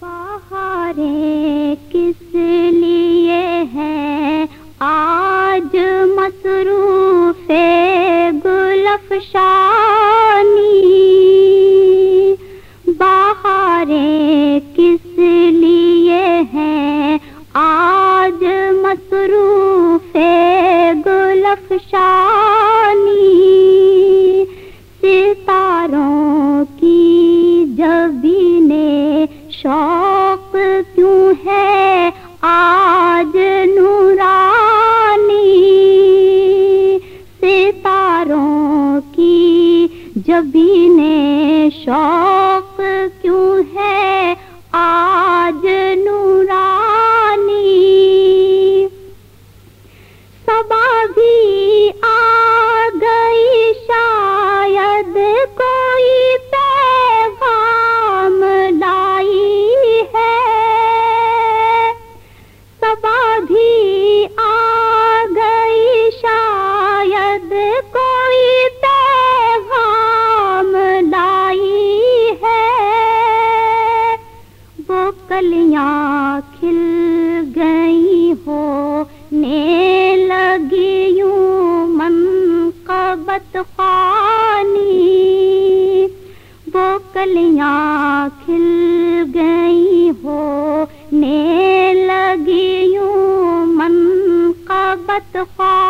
بہاریں کس لیے ہے؟ آج مصروف گلف شانی بہاریں جبین شوق کیوں ہے کلیاں کھل گئی ہو، نے لگی یوں من قبت خانی وہ کلیاں کھل گئی ہو، نے لگی یوں من قبت خانی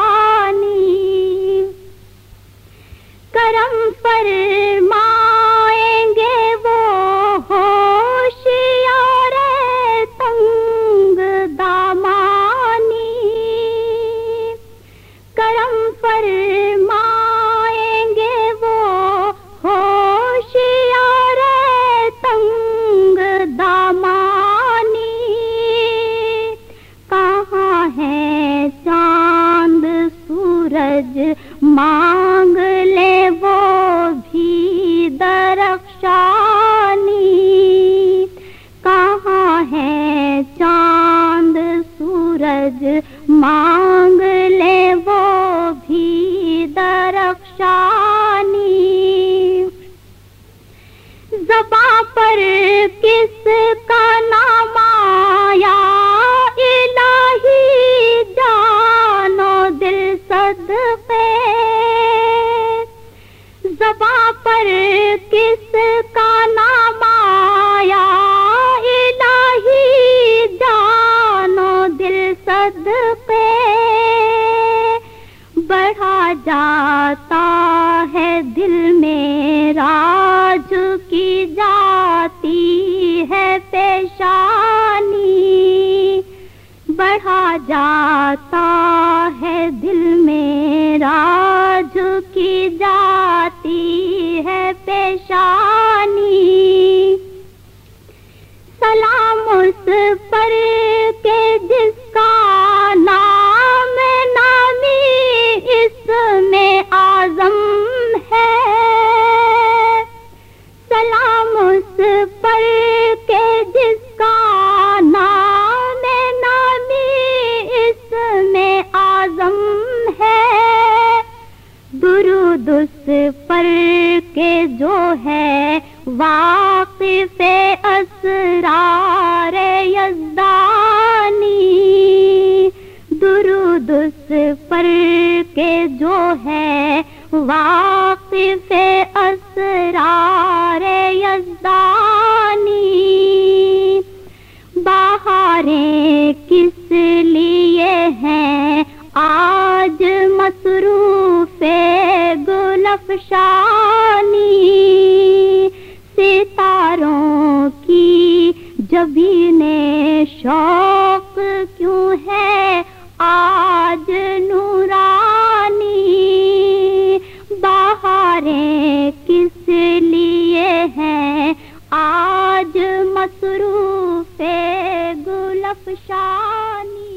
سورج مانگ لے وہ بھی درخشانی۔ زباں پر کس کا نام آیا؟ الہی جانو دل صدقے۔ زباں پر جاتا ہے دل میں راج کی جاتی ہے پیشانی۔ بڑھا جاتا ہے دل میں راج کی جاتی ہے پیشانی۔ سلام اس پر قدس پر کے جو ہے واقف اسرار یزدانی۔ درود اس پر کے جو ہے واقف اسرار گلف شانی ستاروں کی جبین شوق کیوں ہے آج نورانی بہاریں کس لیے ہیں آج مصروف گلف شانی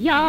یا